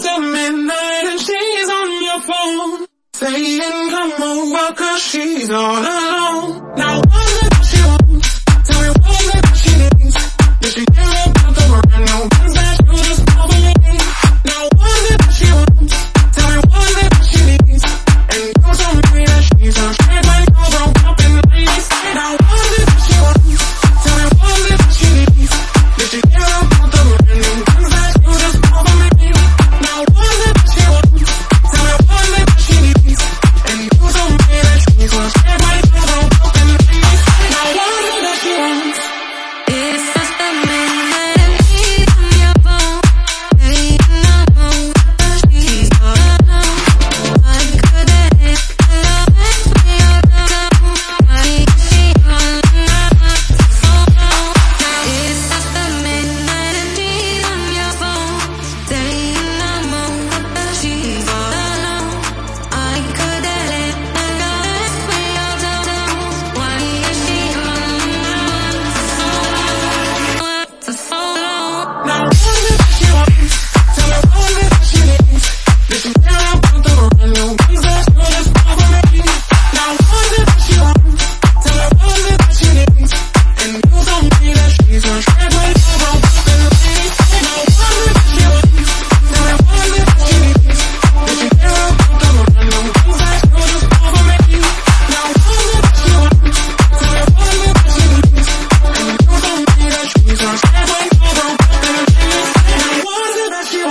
after midnight and she's on your phone. Saying come over cause she's all alone. Now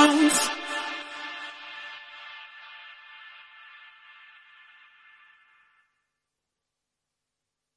dance.